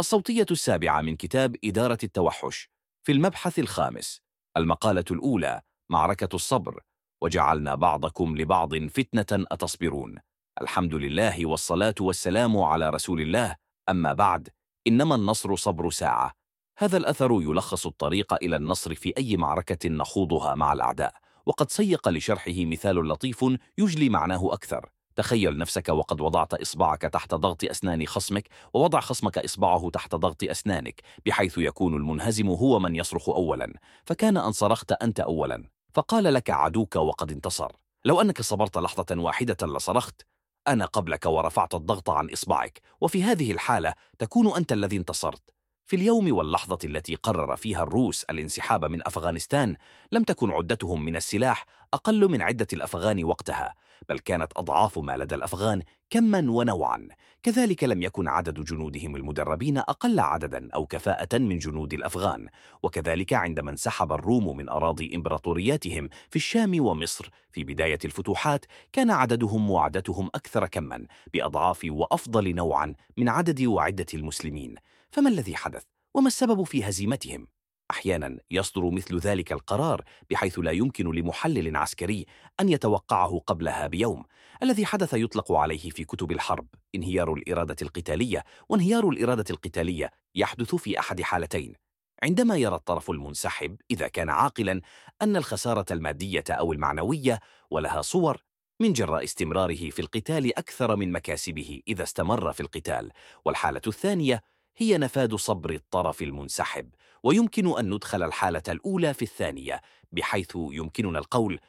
الصوتية السابعة من كتاب إدارة التوحش في المبحث الخامس المقالة الأولى معركة الصبر وجعلنا بعضكم لبعض فتنة أتصبرون. الحمد لله والصلاة والسلام على رسول الله. أما بعد إنما النصر صبر ساعة. هذا الأثر يلخص الطريق إلى النصر في أي معركة نخوضها مع الأعداء وقد سيق لشرحه مثال لطيف يجلي معناه أكثر. تخيل نفسك وقد وضعت إصبعك تحت ضغط أسنان خصمك ووضع خصمك إصبعه تحت ضغط أسنانك بحيث يكون المنهزم هو من يصرخ أولا. فكان أن صرخت أنت أولا. فقال لك عدوك وقد انتصر. لو أنك صبرت لحظة واحدة لصرخت أنا قبلك ورفعت الضغط عن إصبعك. وفي هذه الحالة تكون أنت الذي انتصرت. في اليوم واللحظة التي قرر فيها الروس الانسحاب من أفغانستان لم تكن عدتهم من السلاح أقل من عدة الأفغان وقتها. بل كانت أضعاف ما لدى الأفغان كما ونوعا كذلك لم يكن عدد جنودهم المدربين أقل عددا أو كفاءة من جنود الأفغان وكذلك عندما انسحب الروم من أراضي إمبراطورياتهم في الشام ومصر في بداية الفتوحات كان عددهم وعدتهم أكثر كما بأضعاف وأفضل نوعا من عدد وعدة المسلمين فما الذي حدث؟ وما السبب في هزيمتهم؟ أحيانا يصدر مثل ذلك القرار بحيث لا يمكن لمحلل عسكري أن يتوقعه قبلها بيوم. الذي حدث يطلق عليه في كتب الحرب انهيار الإرادة القتالية وانهيار الإرادة القتالية يحدث في أحد حالتين. عندما يرى الطرف المنسحب إذا كان عاقلا أن الخسارة المادية أو المعنوية ولها صور من جراء استمراره في القتال أكثر من مكاسبه إذا استمر في القتال. والحالة الثانية هي نفاد صبر الطرف المنسحب. ويمكن أن ندخل الحالة الأولى في الثانية بحيث يمكننا القول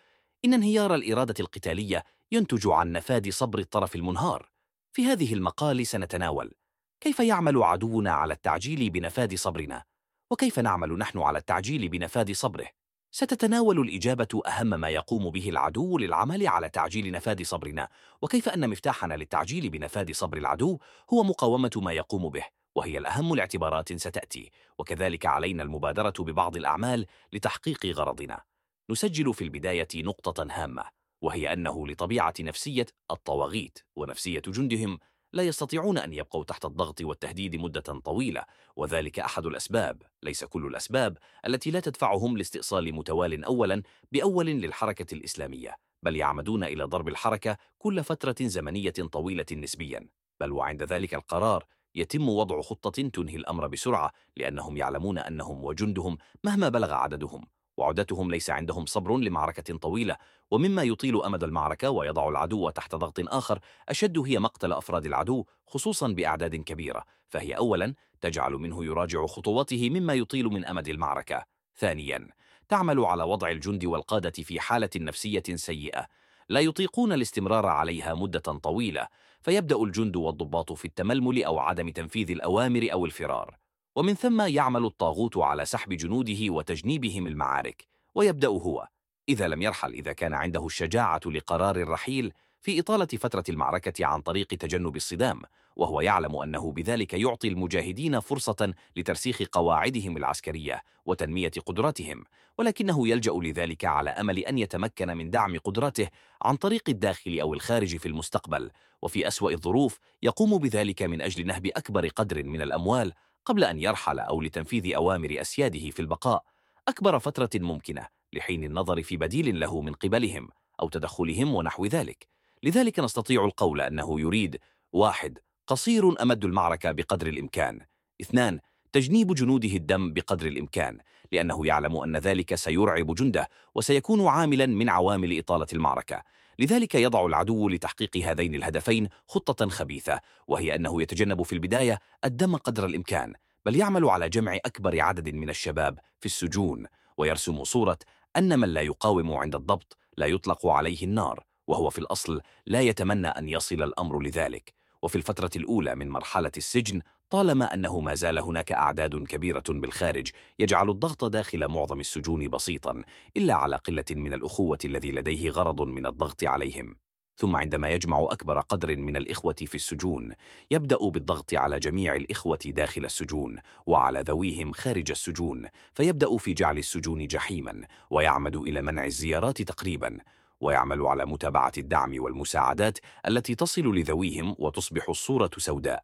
إن انهيار الإرادة القتالية ينتج عن نفاد صبر الطرف المنهار. في هذه المقال سنتناول كيف يعمل عدونا على التعجيل بنفاد صبرنا؟ وكيف نعمل نحن على التعجيل بنفاد صبره؟ ستتناول الإجابة أهم ما يقوم به العدو للعمل على تعجيل نفاد صبرنا. وكيف أن مفتاحنا للتعجيل بنفاد صبر العدو هو مقاومة ما يقوم به. وهي الأهم لاعتبارات ستأتي. وكذلك علينا المبادرة ببعض الأعمال لتحقيق غرضنا. نسجل في البداية نقطة هامة وهي أنه لطبيعة نفسية الطواغيت ونفسية جندهم لا يستطيعون أن يبقوا تحت الضغط والتهديد مدة طويلة وذلك أحد الأسباب ليس كل الأسباب التي لا تدفعهم لاستئصال متوال أولا بأول للحركة الإسلامية بل يعمدون إلى ضرب الحركة كل فترة زمنية طويلة نسبيا. بل وعند ذلك القرار يتم وضع خطة تنهي الأمر بسرعة لأنهم يعلمون أنهم وجندهم مهما بلغ عددهم وعدتهم ليس عندهم صبر لمعركة طويلة ومما يطيل أمد المعركة ويضع العدو تحت ضغط آخر. أشد هي مقتل أفراد العدو خصوصا بأعداد كبيرة فهي أولا تجعل منه يراجع خطواته مما يطيل من أمد المعركة. ثانيا تعمل على وضع الجند والقادة في حالة نفسية سيئة. لا يطيقون الاستمرار عليها مدة طويلة فيبدأ الجند والضباط في التململ أو عدم تنفيذ الأوامر أو الفرار. ومن ثم يعمل الطاغوت على سحب جنوده وتجنيبهم المعارك ويبدأ هو. إذا لم يرحل إذا كان عنده الشجاعة لقرار الرحيل في إطالة فترة المعركة عن طريق تجنب الصدام. وهو يعلم أنه بذلك يعطي المجاهدين فرصة لترسيخ قواعدهم العسكرية وتنمية قدراتهم ولكنه يلجأ لذلك على أمل أن يتمكن من دعم قدراته عن طريق الداخل أو الخارج في المستقبل وفي أسوأ الظروف يقوم بذلك من أجل نهب أكبر قدر من الأموال قبل أن يرحل أو لتنفيذ أوامر أسياده في البقاء أكبر فترة ممكنة لحين النظر في بديل له من قبلهم أو تدخلهم ونحو ذلك. لذلك نستطيع القول أنه يريد واحد قصير أمد المعركة بقدر الإمكان. اثنان تجنيب جنوده الدم بقدر الإمكان لأنه يعلم أن ذلك سيرعب جنده وسيكون عاملا من عوامل إطالة المعركة. لذلك يضع العدو لتحقيق هذين الهدفين خطة خبيثة وهي أنه يتجنب في البداية الدم قدر الإمكان بل يعمل على جمع أكبر عدد من الشباب في السجون ويرسم صورة أن من لا يقاوم عند الضبط لا يطلق عليه النار وهو في الأصل لا يتمنى أن يصل الأمر لذلك. وفي الفترة الأولى من مرحلة السجن طالما أنه ما زال هناك أعداد كبيرة بالخارج يجعل الضغط داخل معظم السجون بسيطا إلا على قلة من الأخوة الذي لديه غرض من الضغط عليهم. ثم عندما يجمع أكبر قدر من الإخوة في السجون يبدأ بالضغط على جميع الإخوة داخل السجون وعلى ذويهم خارج السجون فيبدأ في جعل السجون جحيما ويعمد إلى منع الزيارات تقريبا. ويعمل على متابعة الدعم والمساعدات التي تصل لذويهم وتصبح الصورة سوداء.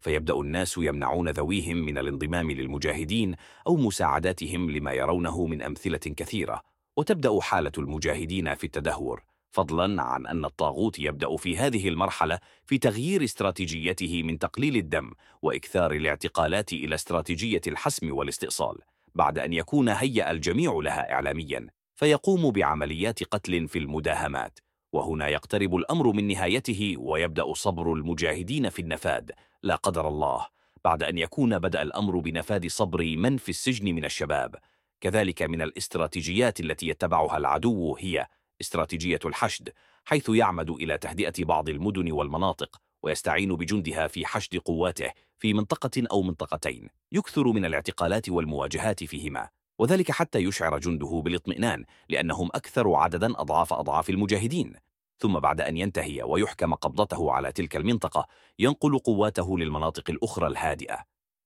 فيبدأ الناس يمنعون ذويهم من الانضمام للمجاهدين أو مساعداتهم لما يرونه من أمثلة كثيرة. وتبدأ حالة المجاهدين في التدهور فضلا عن أن الطاغوت يبدأ في هذه المرحلة في تغيير استراتيجيته من تقليل الدم وإكثار الاعتقالات إلى استراتيجية الحسم والاستئصال بعد أن يكون هيأ الجميع لها إعلاميا. فيقوم بعمليات قتل في المداهمات وهنا يقترب الأمر من نهايته ويبدأ صبر المجاهدين في النفاد. لا قدر الله بعد أن يكون بدأ الأمر بنفاد صبر من في السجن من الشباب. كذلك من الاستراتيجيات التي يتبعها العدو هي استراتيجية الحشد حيث يعمد إلى تهدئة بعض المدن والمناطق ويستعين بجندها في حشد قواته في منطقة أو منطقتين يكثر من الاعتقالات والمواجهات فيهما. وذلك حتى يشعر جنده بالاطمئنان لأنهم أكثر عددا أضعاف أضعاف المجاهدين. ثم بعد أن ينتهي ويحكم قبضته على تلك المنطقة ينقل قواته للمناطق الأخرى الهادئة.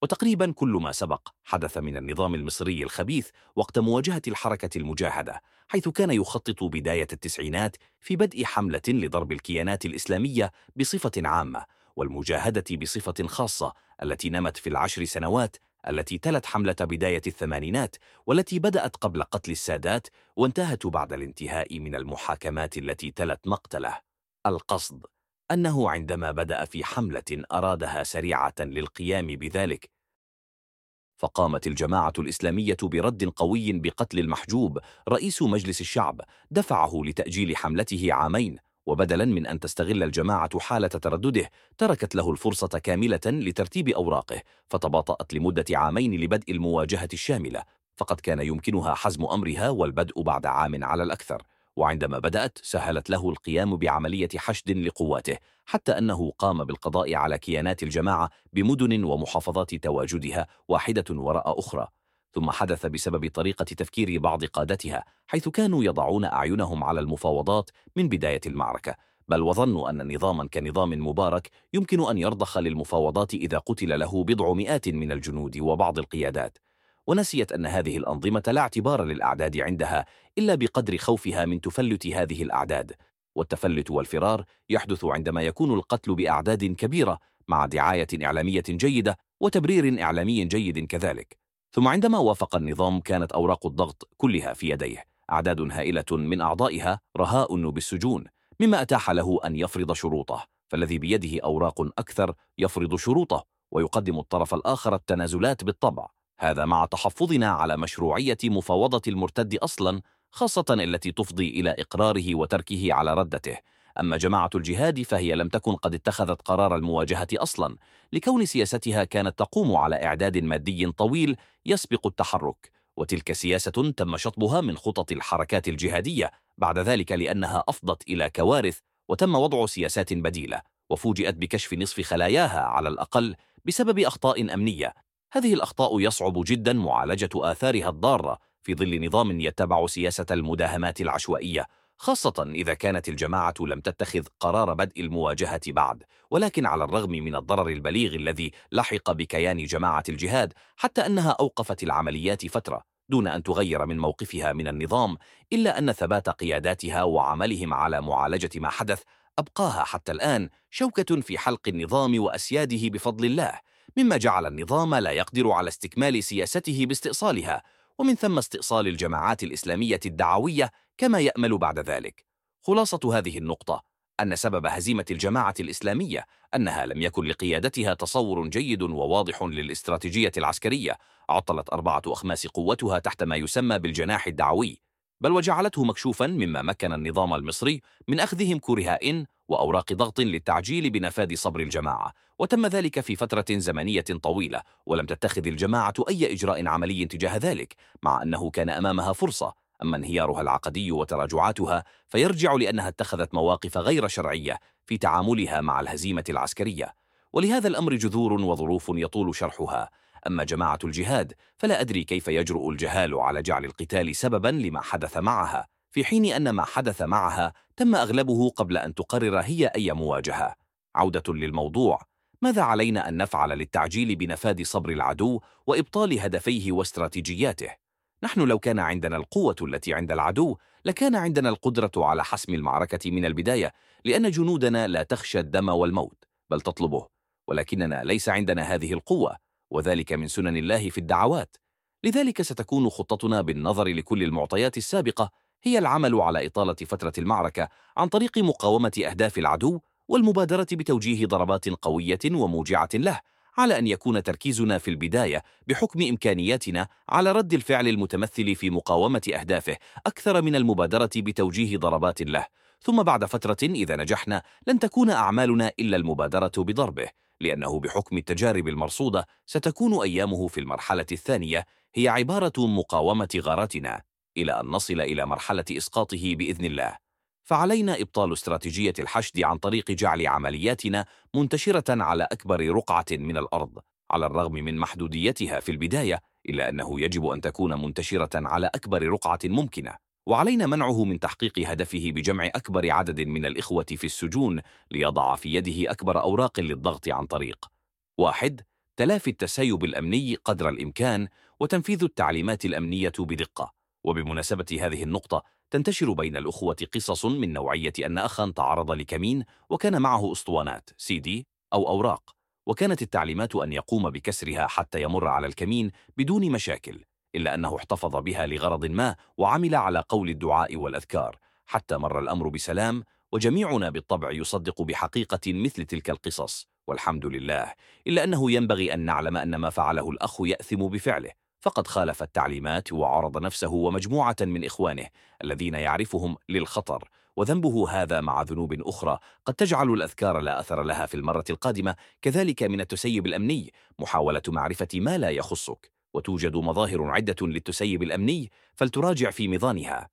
وتقريبا كل ما سبق حدث من النظام المصري الخبيث وقت مواجهة الحركة المجاهدة حيث كان يخطط بداية التسعينات في بدء حملة لضرب الكيانات الإسلامية بصفة عامة والمجاهدة بصفة خاصة التي نمت في العشر سنوات التي تلت حملة بداية الثمانينات والتي بدأت قبل قتل السادات وانتهت بعد الانتهاء من المحاكمات التي تلت مقتله. القصد أنه عندما بدأ في حملة أرادها سريعة للقيام بذلك فقامت الجماعة الإسلامية برد قوي بقتل المحجوب رئيس مجلس الشعب دفعه لتأجيل حملته عامين وبدلا من أن تستغل الجماعة حالة تردده تركت له الفرصة كاملة لترتيب أوراقه فتباطأت لمدة عامين لبدء المواجهة الشاملة فقد كان يمكنها حزم أمرها والبدء بعد عام على الأكثر. وعندما بدأت سهلت له القيام بعملية حشد لقواته حتى أنه قام بالقضاء على كيانات الجماعة بمدن ومحافظات تواجدها واحدة وراء أخرى. ثم حدث بسبب طريقة تفكير بعض قادتها حيث كانوا يضعون أعينهم على المفاوضات من بداية المعركة. بل وظنوا أن نظاما كنظام مبارك يمكن أن يرضخ للمفاوضات إذا قتل له بضع مئات من الجنود وبعض القيادات. ونسيت أن هذه الأنظمة لا اعتبار للأعداد عندها إلا بقدر خوفها من تفلت هذه الأعداد. والتفلت والفرار يحدث عندما يكون القتل بأعداد كبيرة مع دعاية إعلامية جيدة وتبرير إعلامي جيد كذلك. ثم عندما وافق النظام كانت أوراق الضغط كلها في يديه أعداد هائلة من أعضائها رهاء بالسجون مما أتاح له أن يفرض شروطه فالذي بيده أوراق أكثر يفرض شروطه ويقدم الطرف الآخر التنازلات بالطبع هذا مع تحفظنا على مشروعية مفاوضة المرتد أصلا خاصة التي تفضي إلى إقراره وتركه على ردته. أما جماعة الجهاد فهي لم تكن قد اتخذت قرار المواجهة أصلا لكون سياستها كانت تقوم على إعداد مادي طويل يسبق التحرك وتلك سياسة تم شطبها من خطط الحركات الجهادية بعد ذلك لأنها أفضت إلى كوارث وتم وضع سياسات بديلة وفوجئت بكشف نصف خلاياها على الأقل بسبب أخطاء أمنية. هذه الأخطاء يصعب جدا معالجة آثارها الضارة في ظل نظام يتبع سياسة المداهمات العشوائية. خاصة إذا كانت الجماعة لم تتخذ قرار بدء المواجهة بعد ولكن على الرغم من الضرر البليغ الذي لحق بكيان جماعة الجهاد حتى أنها أوقفت العمليات فترة دون أن تغير من موقفها من النظام إلا أن ثبات قياداتها وعملهم على معالجة ما حدث أبقاها حتى الآن شوكة في حلق النظام وأسياده بفضل الله مما جعل النظام لا يقدر على استكمال سياسته باستئصالها ومن ثم استئصال الجماعات الإسلامية الدعوية كما يأمل بعد ذلك. خلاصة هذه النقطة أن سبب هزيمة الجماعة الإسلامية أنها لم يكن لقيادتها تصور جيد وواضح للاستراتيجية العسكرية عطلت أربعة أخماس قوتها تحت ما يسمى بالجناح الدعوي بل وجعلته مكشوفا مما مكن النظام المصري من أخذهم كرهاء وأوراق ضغط للتعجيل بنفاذ صبر الجماعة. وتم ذلك في فترة زمنية طويلة ولم تتخذ الجماعة أي إجراء عملي تجاه ذلك مع أنه كان أمامها فرصة. أما انهيارها العقدي وتراجعاتها فيرجع لأنها اتخذت مواقف غير شرعية في تعاملها مع الهزيمة العسكرية. ولهذا الأمر جذور وظروف يطول شرحها. أما جماعة الجهاد فلا أدري كيف يجرؤ الجهال على جعل القتال سببا لما حدث معها. في حين أن ما حدث معها تم أغلبه قبل أن تقرر هي أي مواجهة. عودة للموضوع ماذا علينا أن نفعل للتعجيل بنفاذ صبر العدو وإبطال هدفيه واستراتيجياته؟ نحن لو كان عندنا القوة التي عند العدو لكان عندنا القدرة على حسم المعركة من البداية لأن جنودنا لا تخشى الدم والموت بل تطلبه. ولكننا ليس عندنا هذه القوة وذلك من سنن الله في الدعوات. لذلك ستكون خطتنا بالنظر لكل المعطيات السابقة هي العمل على إطالة فترة المعركة عن طريق مقاومة أهداف العدو والمبادرة بتوجيه ضربات قوية وموجعة له على أن يكون تركيزنا في البداية بحكم إمكانياتنا على رد الفعل المتمثل في مقاومة أهدافه أكثر من المبادرة بتوجيه ضربات له. ثم بعد فترة إذا نجحنا لن تكون أعمالنا إلا المبادرة بضربه لأنه بحكم التجارب المرصودة ستكون أيامه في المرحلة الثانية هي عبارة مقاومة غاراتنا إلى أن نصل إلى مرحلة إسقاطه بإذن الله. فعلينا إبطال استراتيجية الحشد عن طريق جعل عملياتنا منتشرة على أكبر رقعة من الأرض على الرغم من محدوديتها في البداية إلا أنه يجب أن تكون منتشرة على أكبر رقعة ممكنة. وعلينا منعه من تحقيق هدفه بجمع أكبر عدد من الإخوة في السجون ليضع في يده أكبر أوراق للضغط عن طريق واحد تلافي التسيب الأمني قدر الإمكان وتنفيذ التعليمات الأمنية بدقة. وبمناسبة هذه النقطة تنتشر بين الأخوة قصص من نوعية أن أخا تعرض لكمين وكان معه أسطوانات سي دي أو أوراق وكانت التعليمات أن يقوم بكسرها حتى يمر على الكمين بدون مشاكل إلا أنه احتفظ بها لغرض ما وعمل على قول الدعاء والأذكار حتى مر الأمر بسلام وجميعنا بالطبع يصدق بحقيقة مثل تلك القصص والحمد لله إلا أنه ينبغي أن نعلم أن ما فعله الأخ يأثم بفعله. فقد خالف التعليمات وعرض نفسه ومجموعة من إخوانه الذين يعرفهم للخطر وذنبه هذا مع ذنوب أخرى قد تجعل الأذكار لا أثر لها في المرة القادمة كذلك من التسيب الأمني محاولة معرفة ما لا يخصك وتوجد مظاهر عدة للتسيب الأمني فلتراجع في ميضانها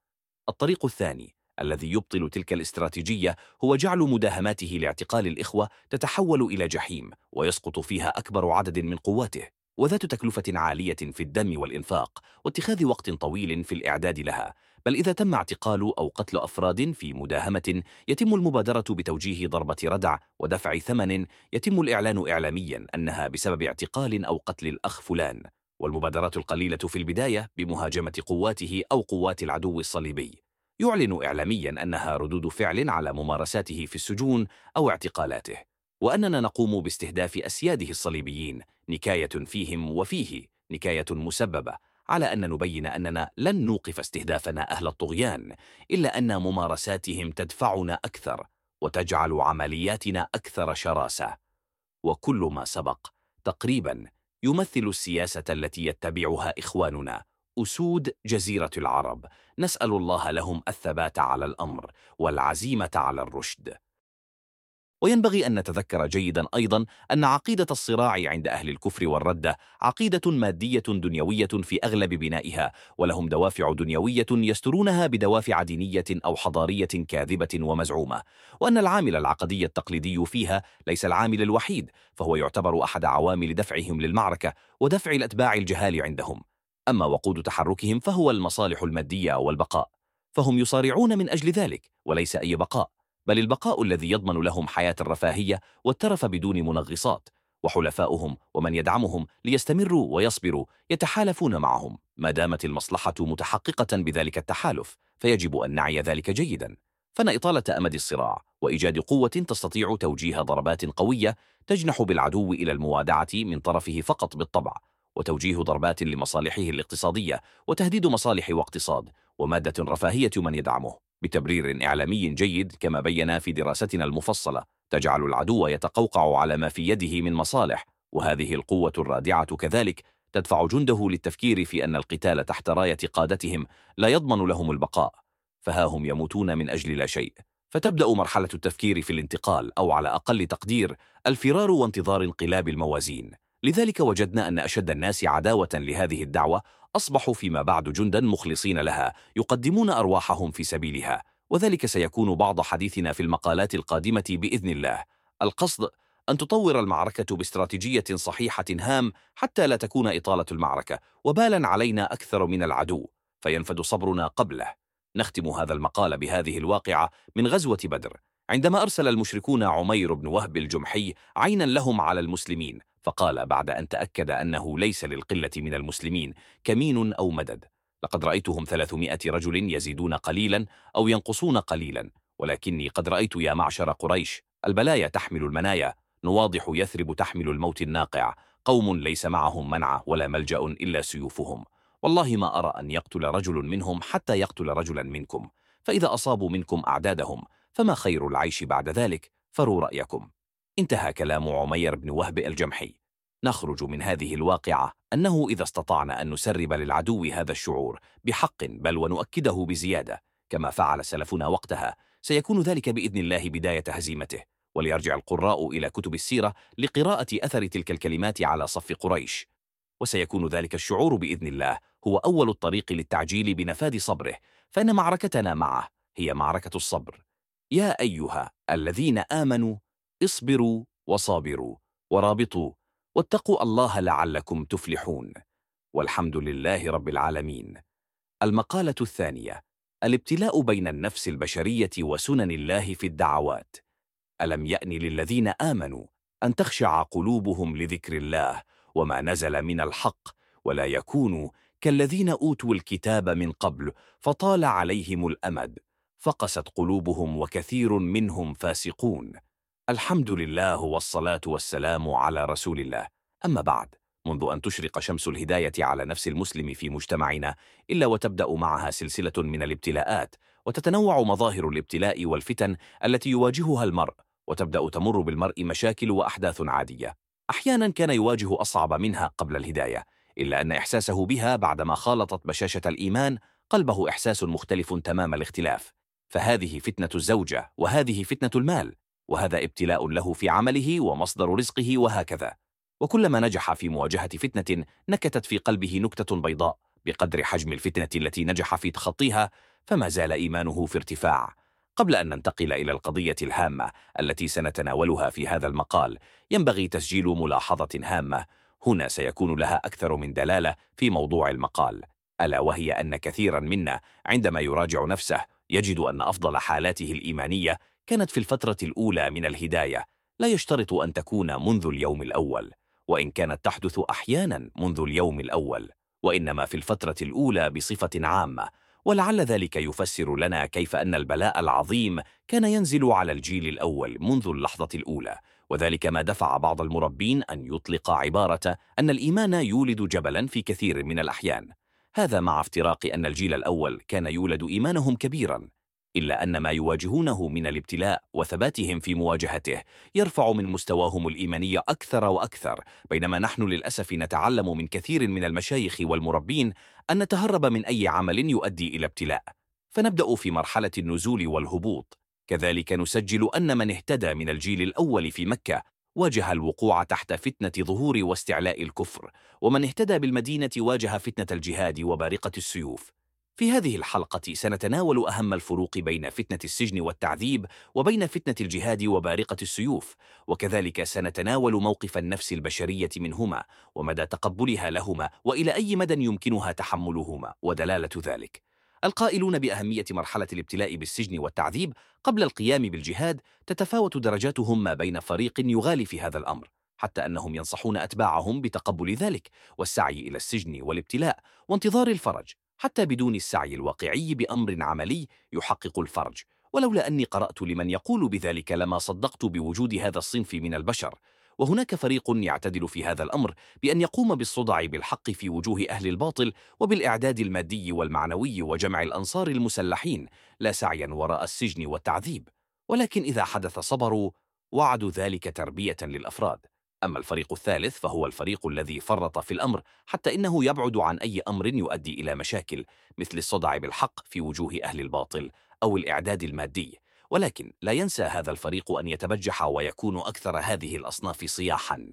الطريق الثاني الذي يبطل تلك الاستراتيجية هو جعل مداهماته لاعتقال الإخوة تتحول إلى جحيم ويسقط فيها أكبر عدد من قواته. وذات تكلفة عالية في الدم والإنفاق واتخاذ وقت طويل في الإعداد لها بل إذا تم اعتقال أو قتل أفراد في مداهمة يتم المبادرة بتوجيه ضربة ردع ودفع ثمن يتم الإعلان إعلاميا أنها بسبب اعتقال أو قتل الأخ فلان. والمبادرات القليلة في البداية بمهاجمة قواته أو قوات العدو الصليبي. يعلن إعلاميا أنها ردود فعل على ممارساته في السجون أو اعتقالاته. وأننا نقوم باستهداف أسياده الصليبيين نكاية فيهم وفيه نكاية مسببة على أن نبين أننا لن نوقف استهدافنا أهل الطغيان إلا أن ممارساتهم تدفعنا أكثر وتجعل عملياتنا أكثر شراسة. وكل ما سبق تقريبا يمثل السياسة التي يتبعها إخواننا أسود جزيرة العرب. نسأل الله لهم الثبات على الأمر والعزيمة على الرشد. وينبغي أن نتذكر جيدا أيضا أن عقيدة الصراع عند أهل الكفر والردة عقيدة مادية دنيوية في أغلب بنائها ولهم دوافع دنيوية يسترونها بدوافع دينية أو حضارية كاذبة ومزعومة. وأن العامل العقدي التقليدي فيها ليس العامل الوحيد فهو يعتبر أحد عوامل دفعهم للمعركة ودفع الأتباع الجهال عندهم. أما وقود تحركهم فهو المصالح المادية والبقاء فهم يصارعون من أجل ذلك وليس أي بقاء. بل البقاء الذي يضمن لهم حياة الرفاهية والترف بدون منغصات وحلفاؤهم ومن يدعمهم ليستمروا ويصبروا يتحالفون معهم ما دامت المصلحة متحققة بذلك التحالف فيجب أن نعي ذلك جيدا. فن إطالة أمد الصراع وإيجاد قوة تستطيع توجيه ضربات قوية تجنح بالعدو إلى الموادعة من طرفه فقط بالطبع وتوجيه ضربات لمصالحه الاقتصادية وتهديد مصالح واقتصاد ومادة رفاهية من يدعمه. بتبرير إعلامي جيد كما بينا في دراستنا المفصلة تجعل العدو يتقوقع على ما في يده من مصالح وهذه القوة الرادعة كذلك تدفع جنده للتفكير في أن القتال تحت راية قادتهم لا يضمن لهم البقاء فها هم يموتون من أجل لا شيء. فتبدأ مرحلة التفكير في الانتقال أو على أقل تقدير الفرار وانتظار انقلاب الموازين. لذلك وجدنا أن أشد الناس عداوة لهذه الدعوة أصبحوا فيما بعد جندا مخلصين لها يقدمون أرواحهم في سبيلها وذلك سيكون بعض حديثنا في المقالات القادمة بإذن الله. القصد أن تطور المعركة باستراتيجية صحيحة هام حتى لا تكون إطالة المعركة وبالا علينا أكثر من العدو فينفد صبرنا قبله. نختم هذا المقال بهذه الواقعة من غزوة بدر عندما أرسل المشركون عمير بن وهب الجمحي عينا لهم على المسلمين. فقال بعد أن تأكد أنه ليس للقلة من المسلمين كمين أو مدد. لقد رأيتهم ثلاثمائة رجل يزيدون قليلا أو ينقصون قليلا ولكني قد رأيت يا معشر قريش. البلايا تحمل المنايا نواضح يثرب تحمل الموت الناقع. قوم ليس معهم منع ولا ملجأ إلا سيوفهم. والله ما أرى أن يقتل رجل منهم حتى يقتل رجلا منكم. فإذا أصابوا منكم أعدادهم فما خير العيش بعد ذلك؟ فروا رأيكم. انتهى كلام عمير بن وهب الجمحي. نخرج من هذه الواقعة أنه إذا استطعنا أن نسرب للعدو هذا الشعور بحق بل ونؤكده بزيادة كما فعل سلفنا وقتها سيكون ذلك بإذن الله بداية هزيمته. وليرجع القراء إلى كتب السيرة لقراءة أثر تلك الكلمات على صف قريش. وسيكون ذلك الشعور بإذن الله هو أول الطريق للتعجيل بنفاذ صبره فإن معركتنا معه هي معركة الصبر. يا أيها الذين آمنوا اصبروا وصابروا ورابطوا واتقوا الله لعلكم تفلحون والحمد لله رب العالمين. المقالة الثانية الابتلاء بين النفس البشرية وسنن الله في الدعوات. ألم يأن للذين آمنوا أن تخشع قلوبهم لذكر الله وما نزل من الحق ولا يكونوا كالذين أوتوا الكتاب من قبل فطال عليهم الأمد فقست قلوبهم وكثير منهم فاسقون. الحمد لله والصلاة والسلام على رسول الله. أما بعد منذ أن تشرق شمس الهداية على نفس المسلم في مجتمعنا إلا وتبدأ معها سلسلة من الابتلاءات وتتنوع مظاهر الابتلاء والفتن التي يواجهها المرء وتبدأ تمر بالمرء مشاكل وأحداث عادية. أحيانا كان يواجه أصعب منها قبل الهداية إلا أن إحساسه بها بعدما خالطت بشاشة الإيمان قلبه إحساس مختلف تمام الاختلاف. فهذه فتنة الزوجة وهذه فتنة المال. وهذا ابتلاء له في عمله ومصدر رزقه وهكذا. وكلما نجح في مواجهة فتنة نكتت في قلبه نكتة بيضاء بقدر حجم الفتنة التي نجح في تخطيها فما زال إيمانه في ارتفاع. قبل أن ننتقل إلى القضية الهامة التي سنتناولها في هذا المقال ينبغي تسجيل ملاحظة هامة. هنا سيكون لها أكثر من دلالة في موضوع المقال. ألا وهي أن كثيرا منا عندما يراجع نفسه يجد أن أفضل حالاته الإيمانية كانت في الفترة الأولى من الهداية لا يشترط أن تكون منذ اليوم الأول وإن كانت تحدث أحيانا منذ اليوم الأول وإنما في الفترة الأولى بصفة عامة ولعل ذلك يفسر لنا كيف أن البلاء العظيم كان ينزل على الجيل الأول منذ اللحظة الأولى وذلك ما دفع بعض المربين أن يطلق عبارة أن الإيمان يولد جبلا في كثير من الأحيان. هذا مع افتراق أن الجيل الأول كان يولد إيمانهم كبيرا. إلا أن ما يواجهونه من الابتلاء وثباتهم في مواجهته يرفع من مستواهم الإيماني أكثر وأكثر بينما نحن للأسف نتعلم من كثير من المشايخ والمربين أن نتهرب من أي عمل يؤدي إلى ابتلاء. فنبدأ في مرحلة النزول والهبوط. كذلك نسجل أن من اهتدى من الجيل الأول في مكة واجه الوقوع تحت فتنة ظهور واستعلاء الكفر ومن اهتدى بالمدينة واجه فتنة الجهاد وبارقة السيوف. في هذه الحلقة سنتناول أهم الفروق بين فتنة السجن والتعذيب وبين فتنة الجهاد وبارقة السيوف وكذلك سنتناول موقف النفس البشرية منهما ومدى تقبلها لهما وإلى أي مدى يمكنها تحملهما ودلالة ذلك. القائلون بأهمية مرحلة الابتلاء بالسجن والتعذيب قبل القيام بالجهاد تتفاوت درجاتهم ما بين فريق يغالي في هذا الأمر حتى أنهم ينصحون أتباعهم بتقبل ذلك والسعي إلى السجن والابتلاء وانتظار الفرج. حتى بدون السعي الواقعي بأمر عملي يحقق الفرج. ولولا أني قرأت لمن يقول بذلك لما صدقت بوجود هذا الصنف من البشر. وهناك فريق يعتدل في هذا الأمر بأن يقوم بالصدع بالحق في وجوه أهل الباطل وبالإعداد المادي والمعنوي وجمع الأنصار المسلحين لا سعيا وراء السجن والتعذيب. ولكن إذا حدث صبروا وعدوا ذلك تربية للأفراد. أما الفريق الثالث فهو الفريق الذي فرط في الأمر حتى إنه يبعد عن أي أمر يؤدي إلى مشاكل مثل الصدع بالحق في وجوه أهل الباطل أو الإعداد المادي. ولكن لا ينسى هذا الفريق أن يتبجح ويكون أكثر هذه الأصناف صياحا.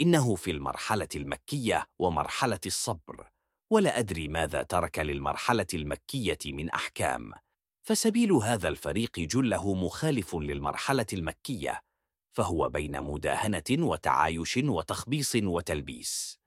إنه في المرحلة المكية ومرحلة الصبر. ولا أدري ماذا ترك للمرحلة المكية من أحكام. فسبيل هذا الفريق جله مخالف للمرحلة المكية. فهو بين مداهنة وتعايش وتخبيص وتلبيس.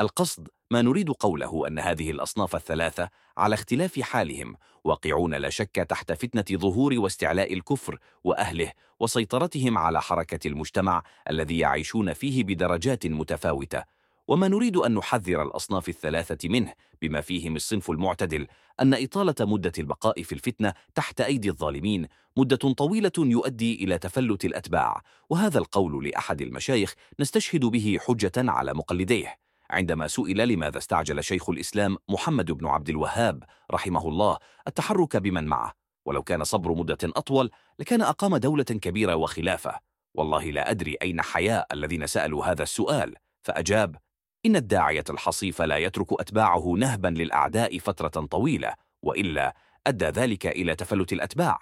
القصد ما نريد قوله أن هذه الأصناف الثلاثة على اختلاف حالهم واقعون لا شك تحت فتنة ظهور واستعلاء الكفر وأهله وسيطرتهم على حركة المجتمع الذي يعيشون فيه بدرجات متفاوتة. وما نريد أن نحذر الأصناف الثلاثة منه بما فيهم الصنف المعتدل أن إطالة مدة البقاء في الفتنة تحت أيدي الظالمين مدة طويلة يؤدي إلى تفلت الأتباع وهذا القول لأحد المشايخ نستشهد به حجة على مقلديه. عندما سئل لماذا استعجل شيخ الإسلام محمد بن عبد الوهاب رحمه الله التحرك بمن معه؟ ولو كان صبر مدة أطول لكان أقام دولة كبيرة وخلافة. والله لا أدري أين حياء الذين سألوا هذا السؤال فأجاب إن الداعية الحصيف لا يترك أتباعه نهبا للأعداء فترة طويلة وإلا أدى ذلك إلى تفلت الأتباع.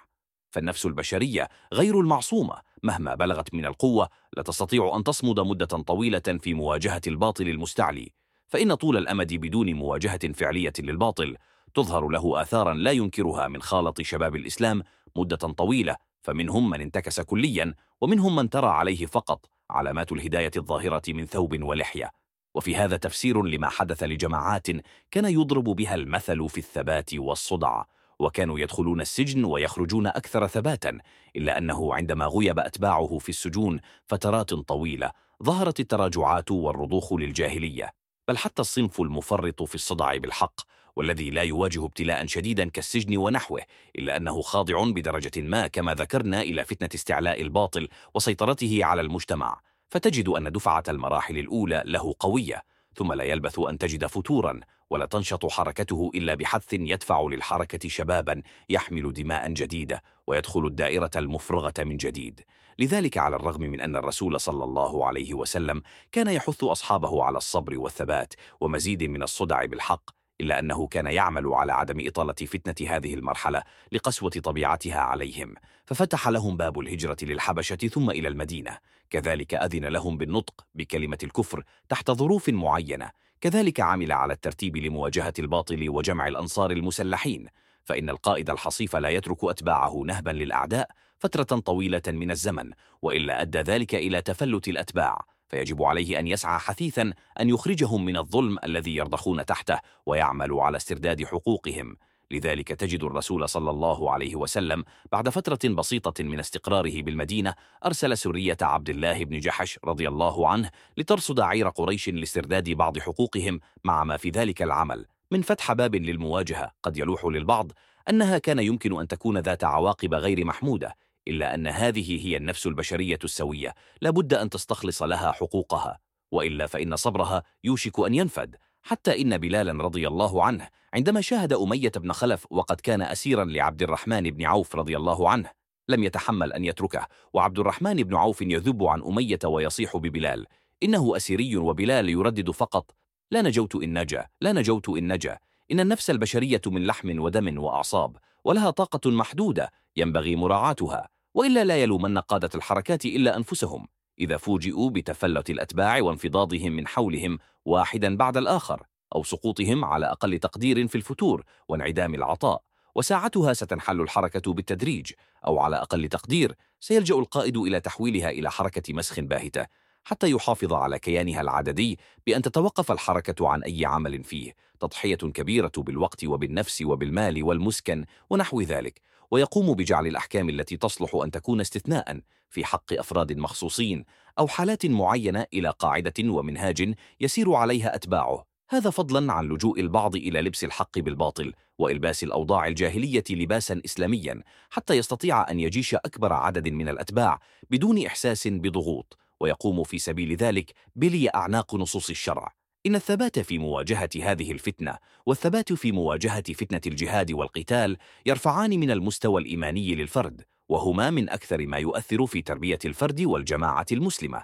فالنفس البشرية غير المعصومة مهما بلغت من القوة لا تستطيع أن تصمد مدة طويلة في مواجهة الباطل المستعلي. فإن طول الأمد بدون مواجهة فعلية للباطل تظهر له آثارا لا ينكرها من خالط شباب الإسلام مدة طويلة فمنهم من انتكس كليا ومنهم من ترى عليه فقط علامات الهداية الظاهرة من ثوب ولحية. وفي هذا تفسير لما حدث لجماعات كان يضرب بها المثل في الثبات والصدع وكانوا يدخلون السجن ويخرجون أكثر ثباتا إلا أنه عندما غيب أتباعه في السجون فترات طويلة ظهرت التراجعات والرضوخ للجاهلية. بل حتى الصنف المفرط في الصدع بالحق والذي لا يواجه ابتلاء شديدا كالسجن ونحوه إلا أنه خاضع بدرجة ما كما ذكرنا إلى فتنة استعلاء الباطل وسيطرته على المجتمع. فتجد أن دفعة المراحل الأولى له قوية ثم لا يلبث أن تجد فتورا ولا تنشط حركته إلا بحث يدفع للحركة شبابا يحمل دماء جديدة ويدخل الدائرة المفرغة من جديد. لذلك على الرغم من أن الرسول صلى الله عليه وسلم كان يحث أصحابه على الصبر والثبات ومزيد من الصدع بالحق إلا أنه كان يعمل على عدم إطالة فتنة هذه المرحلة لقسوة طبيعتها عليهم ففتح لهم باب الهجرة للحبشة ثم إلى المدينة. كذلك أذن لهم بالنطق بكلمة الكفر تحت ظروف معينة كذلك عمل على الترتيب لمواجهة الباطل وجمع الأنصار المسلحين فإن القائد الحصيف لا يترك أتباعه نهبا للأعداء فترة طويلة من الزمن وإلا أدى ذلك إلى تفلت الأتباع فيجب عليه أن يسعى حثيثا أن يخرجهم من الظلم الذي يرضخون تحته ويعمل على استرداد حقوقهم. لذلك تجد الرسول صلى الله عليه وسلم بعد فترة بسيطة من استقراره بالمدينة أرسل سرية عبد الله بن جحش رضي الله عنه لترصد عير قريش لاسترداد بعض حقوقهم مع ما في ذلك العمل. من فتح باب للمواجهة قد يلوح للبعض أنها كان يمكن أن تكون ذات عواقب غير محمودة إلا أن هذه هي النفس البشرية السوية لابد أن تستخلص لها حقوقها وإلا فإن صبرها يوشك أن ينفد حتى إن بلالا رضي الله عنه عندما شاهد أمية بن خلف وقد كان أسيرا لعبد الرحمن بن عوف رضي الله عنه لم يتحمل أن يتركه وعبد الرحمن بن عوف يذب عن أمية ويصيح ببلال. إنه أسيري وبلال يردد فقط لا نجوت إن نجا لا نجوت إن نجا. إن النفس البشرية من لحم ودم وأعصاب ولها طاقة محدودة ينبغي مراعاتها وإلا لا يلومن قادة الحركات إلا أنفسهم. إذا فوجئوا بتفلت الأتباع وانفضاضهم من حولهم واحدا بعد الآخر أو سقوطهم على أقل تقدير في الفتور وانعدام العطاء وساعتها ستنحل الحركة بالتدريج أو على أقل تقدير سيلجأ القائد إلى تحويلها إلى حركة مسخ باهتة حتى يحافظ على كيانها العددي بأن تتوقف الحركة عن أي عمل فيه تضحية كبيرة بالوقت وبالنفس وبالمال والمسكن ونحو ذلك ويقوم بجعل الأحكام التي تصلح أن تكون استثناء في حق أفراد مخصوصين أو حالات معينة إلى قاعدة ومنهاج يسير عليها أتباعه. هذا فضلا عن لجوء البعض إلى لبس الحق بالباطل وإلباس الأوضاع الجاهلية لباسا إسلاميا حتى يستطيع أن يجيش أكبر عدد من الأتباع بدون إحساس بضغوط ويقوم في سبيل ذلك بلي أعناق نصوص الشرع. إن الثبات في مواجهة هذه الفتنة والثبات في مواجهة فتنة الجهاد والقتال يرفعان من المستوى الإيماني للفرد وهما من أكثر ما يؤثر في تربية الفرد والجماعة المسلمة.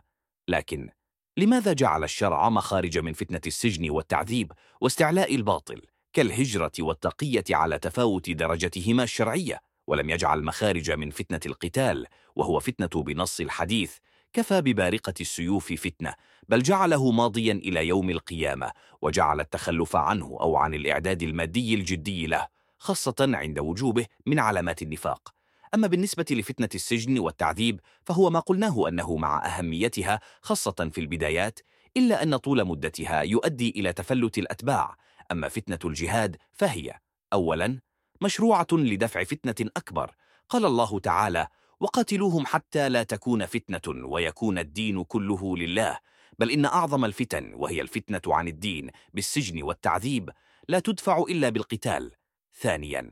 لكن لماذا جعل الشرع مخارج من فتنة السجن والتعذيب واستعلاء الباطل كالهجرة والتقية على تفاوت درجتهما الشرعية؟ ولم يجعل مخارج من فتنة القتال وهو فتنة بنص الحديث. كفى ببارقة السيوف فتنة بل جعله ماضيا إلى يوم القيامة وجعل التخلف عنه أو عن الإعداد المادي الجدي له خاصة عند وجوبه من علامات النفاق. أما بالنسبة لفتنة السجن والتعذيب فهو ما قلناه أنه مع أهميتها خاصة في البدايات إلا أن طول مدتها يؤدي إلى تفلت الأتباع. أما فتنة الجهاد فهي أولا مشروعة لدفع فتنة أكبر. قال الله تعالى وقاتلوهم حتى لا تكون فتنة ويكون الدين كله لله. بل إن أعظم الفتن وهي الفتنة عن الدين بالسجن والتعذيب لا تدفع إلا بالقتال. ثانياً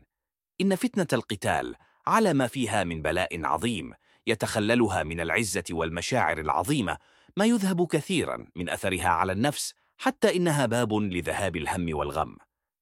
إن فتنة القتال على ما فيها من بلاء عظيم يتخللها من العزة والمشاعر العظيمة ما يذهب كثيرا من أثرها على النفس حتى إنها باب لذهاب الهم والغم.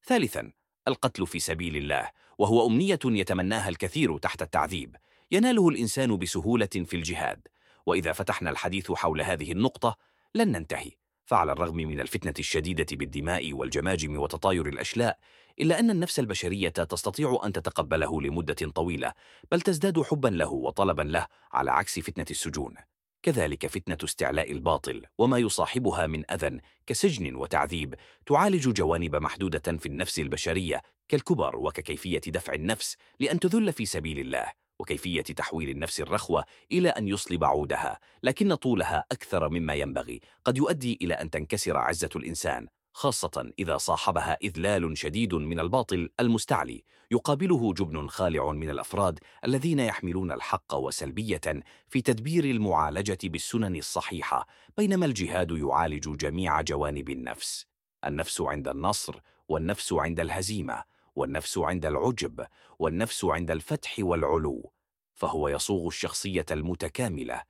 ثالثا القتل في سبيل الله وهو أمنية يتمناها الكثير تحت التعذيب. يناله الإنسان بسهولة في الجهاد. وإذا فتحنا الحديث حول هذه النقطة لن ننتهي. فعلى الرغم من الفتنة الشديدة بالدماء والجماجم وتطاير الأشلاء إلا أن النفس البشرية تستطيع أن تتقبله لمدة طويلة بل تزداد حبا له وطلبا له على عكس فتنة السجون. كذلك فتنة استعلاء الباطل وما يصاحبها من أذى كسجن وتعذيب تعالج جوانب محدودة في النفس البشرية كالكبر وككيفية دفع النفس لأن تذل في سبيل الله. وكيفية تحويل النفس الرخوة إلى أن يصلب عودها لكن طولها أكثر مما ينبغي. قد يؤدي إلى أن تنكسر عزة الإنسان خاصة إذا صاحبها إذلال شديد من الباطل المستعلي. يقابله جبن خالع من الأفراد الذين يحملون الحق وسلبية في تدبير المعالجة بالسنن الصحيحة بينما الجهاد يعالج جميع جوانب النفس. النفس عند النصر والنفس عند الهزيمة والنفس عند العجب والنفس عند الفتح والعلو. فهو يصوغ الشخصية المتكاملة.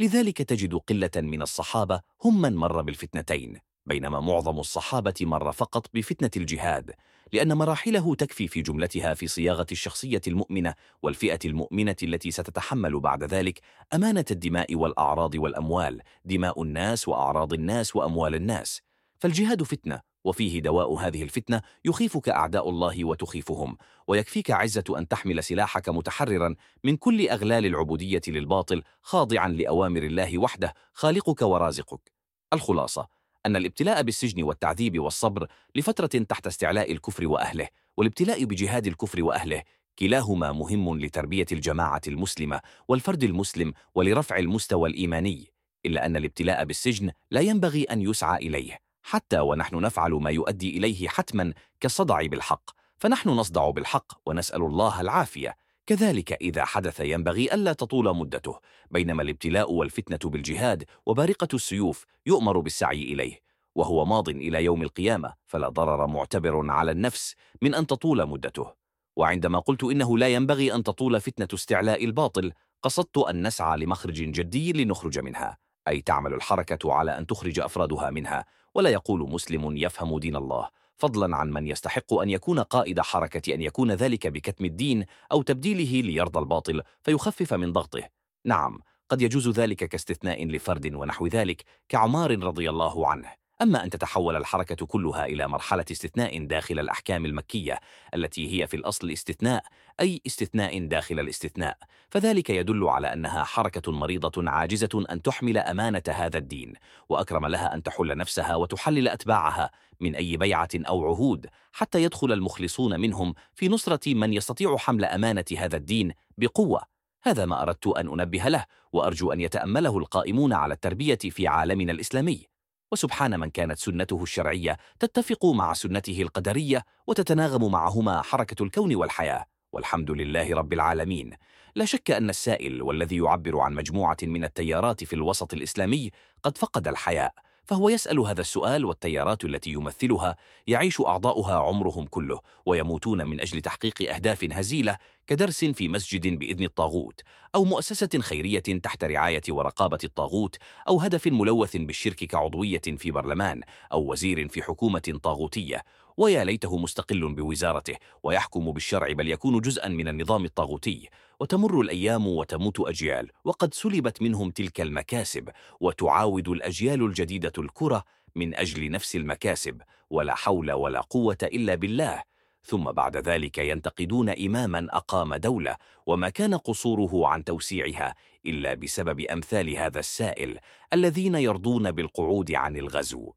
لذلك تجد قلة من الصحابة هم من مر بالفتنتين بينما معظم الصحابة مر فقط بفتنة الجهاد لأن مراحله تكفي في جملتها في صياغة الشخصية المؤمنة والفئة المؤمنة التي ستتحمل بعد ذلك أمانة الدماء والأعراض والأموال دماء الناس وأعراض الناس وأموال الناس. فالجهاد فتنة وفيه دواء هذه الفتنة يخيفك أعداء الله وتخيفهم ويكفيك عزة أن تحمل سلاحك متحررا من كل أغلال العبودية للباطل خاضعا لأوامر الله وحده خالقك ورازقك. الخلاصة أن الابتلاء بالسجن والتعذيب والصبر لفترة تحت استعلاء الكفر وأهله والابتلاء بجهاد الكفر وأهله. كلاهما مهم لتربية الجماعة المسلمة والفرد المسلم ولرفع المستوى الإيماني إلا أن الابتلاء بالسجن لا ينبغي أن يسعى إليه. حتى ونحن نفعل ما يؤدي إليه حتما كالصدع بالحق. فنحن نصدع بالحق ونسأل الله العافية. كذلك إذا حدث ينبغي ألا تطول مدته. بينما الابتلاء والفتنة بالجهاد وبارقة السيوف يؤمر بالسعي إليه. وهو ماض إلى يوم القيامة فلا ضرر معتبر على النفس من أن تطول مدته. وعندما قلت إنه لا ينبغي أن تطول فتنة استعلاء الباطل قصدت أن نسعى لمخرج جدي لنخرج منها. أي تعمل الحركة على أن تخرج أفرادها منها ولا يقول مسلم يفهم دين الله. فضلا عن من يستحق أن يكون قائد حركة أن يكون ذلك بكتم الدين أو تبديله ليرضى الباطل فيخفف من ضغطه. نعم قد يجوز ذلك كاستثناء لفرد ونحو ذلك كعمار رضي الله عنه. أما أن تتحول الحركة كلها إلى مرحلة استثناء داخل الأحكام المكية التي هي في الأصل استثناء أي استثناء داخل الاستثناء فذلك يدل على أنها حركة مريضة عاجزة أن تحمل أمانة هذا الدين وأكرم لها أن تحل نفسها وتحلل أتباعها من أي بيعة أو عهود حتى يدخل المخلصون منهم في نصرة من يستطيع حمل أمانة هذا الدين بقوة. هذا ما أردت أن أنبه له وأرجو أن يتأمله القائمون على التربية في عالمنا الإسلامي. وسبحان من كانت سنته الشرعية تتفق مع سنته القدرية وتتناغم معهما حركة الكون والحياة. والحمد لله رب العالمين. لا شك أن السائل والذي يعبر عن مجموعة من التيارات في الوسط الإسلامي قد فقد الحياء. فهو يسأل هذا السؤال والتيارات التي يمثلها يعيش أعضاؤها عمرهم كله ويموتون من أجل تحقيق أهداف هزيلة كدرس في مسجد بإذن الطاغوت أو مؤسسة خيرية تحت رعاية ورقابة الطاغوت أو هدف ملوث بالشرك كعضوية في برلمان أو وزير في حكومة طاغوتية ويا ليته مستقل بوزارته ويحكم بالشرع بل يكون جزءا من النظام الطاغوتي. وتمر الأيام وتموت أجيال وقد سلبت منهم تلك المكاسب وتعاود الأجيال الجديدة الكرة من أجل نفس المكاسب ولا حول ولا قوة إلا بالله. ثم بعد ذلك ينتقدون إماما أقام دولة وما كان قصوره عن توسيعها إلا بسبب أمثال هذا السائل الذين يرضون بالقعود عن الغزو.